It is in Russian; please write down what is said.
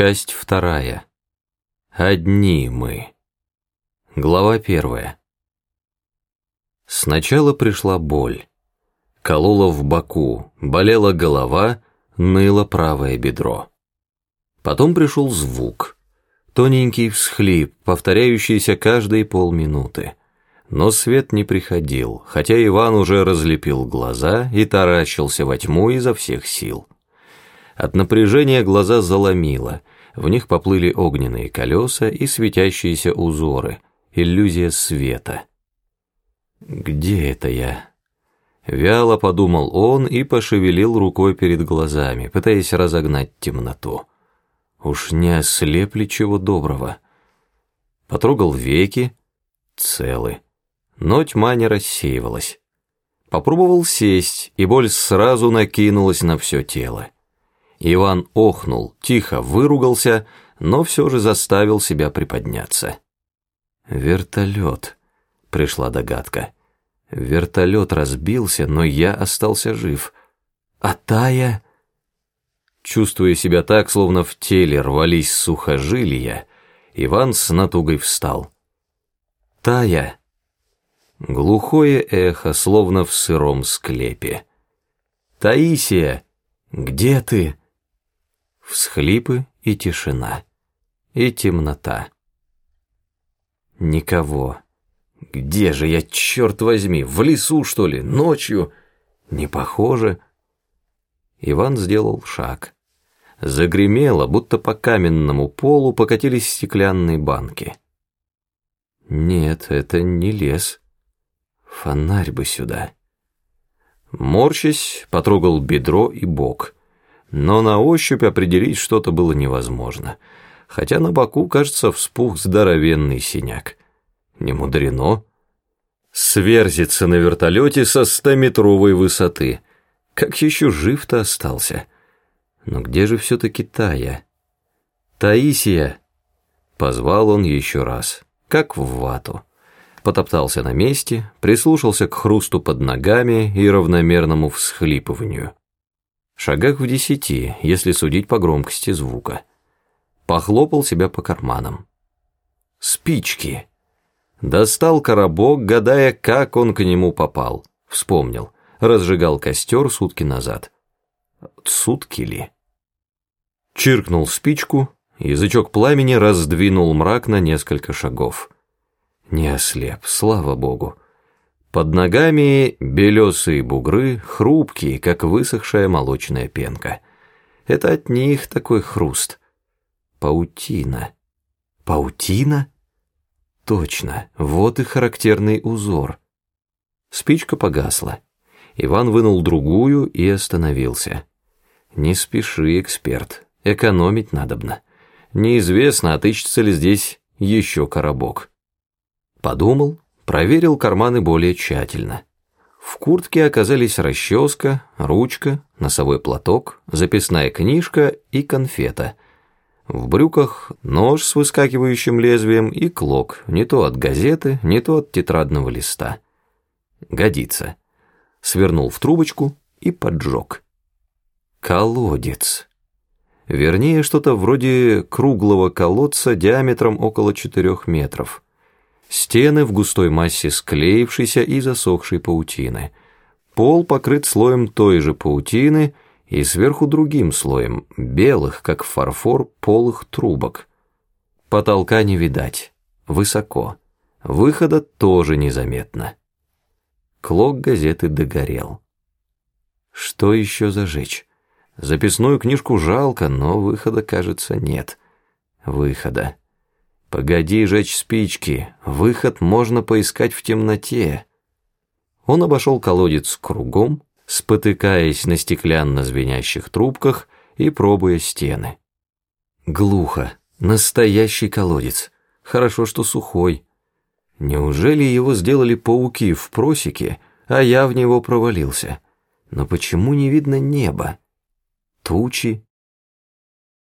Часть вторая. Одни мы. Глава первая. Сначала пришла боль. Колола в боку, болела голова, ныло правое бедро. Потом пришел звук. Тоненький всхлип, повторяющийся каждые полминуты. Но свет не приходил, хотя Иван уже разлепил глаза и таращился во тьму изо всех сил. От напряжения глаза заломило, в них поплыли огненные колеса и светящиеся узоры, иллюзия света. «Где это я?» Вяло подумал он и пошевелил рукой перед глазами, пытаясь разогнать темноту. Уж не ослепли чего доброго. Потрогал веки, целы, но тьма не рассеивалась. Попробовал сесть, и боль сразу накинулась на все тело. Иван охнул, тихо выругался, но все же заставил себя приподняться. «Вертолет», — пришла догадка. «Вертолет разбился, но я остался жив. А Тая...» Чувствуя себя так, словно в теле рвались сухожилия, Иван с натугой встал. «Тая!» Глухое эхо, словно в сыром склепе. «Таисия, где ты?» Всхлипы и тишина, и темнота. Никого. Где же я, черт возьми, в лесу, что ли, ночью? Не похоже. Иван сделал шаг. Загремело, будто по каменному полу покатились стеклянные банки. Нет, это не лес. Фонарь бы сюда. Морщась, потрогал бедро и бок — но на ощупь определить что-то было невозможно, хотя на боку, кажется, вспух здоровенный синяк. Не мудрено. Сверзится на вертолете со стометровой высоты. Как еще жив-то остался? Но где же все-таки Тая? Таисия! Позвал он еще раз, как в вату. Потоптался на месте, прислушался к хрусту под ногами и равномерному всхлипыванию шагах в десяти, если судить по громкости звука. Похлопал себя по карманам. Спички. Достал коробок, гадая, как он к нему попал. Вспомнил. Разжигал костер сутки назад. Сутки ли? Чиркнул спичку, язычок пламени раздвинул мрак на несколько шагов. Не ослеп, слава богу. Под ногами белесые бугры, хрупкие, как высохшая молочная пенка. Это от них такой хруст. Паутина. Паутина? Точно, вот и характерный узор. Спичка погасла. Иван вынул другую и остановился. Не спеши, эксперт, экономить надобно. Неизвестно, отыщется ли здесь еще коробок. Подумал, Проверил карманы более тщательно. В куртке оказались расческа, ручка, носовой платок, записная книжка и конфета. В брюках нож с выскакивающим лезвием и клок, не то от газеты, не то от тетрадного листа. Годится. Свернул в трубочку и поджег. Колодец. Вернее, что-то вроде круглого колодца диаметром около четырех метров. Стены в густой массе склеившейся и засохшей паутины. Пол покрыт слоем той же паутины и сверху другим слоем, белых, как фарфор, полых трубок. Потолка не видать, высоко. Выхода тоже незаметно. Клок газеты догорел. Что еще зажечь? Записную книжку жалко, но выхода, кажется, нет. Выхода. «Погоди жечь спички, выход можно поискать в темноте». Он обошел колодец кругом, спотыкаясь на стеклянно звенящих трубках и пробуя стены. Глухо, настоящий колодец, хорошо, что сухой. Неужели его сделали пауки в просеке, а я в него провалился? Но почему не видно неба? Тучи,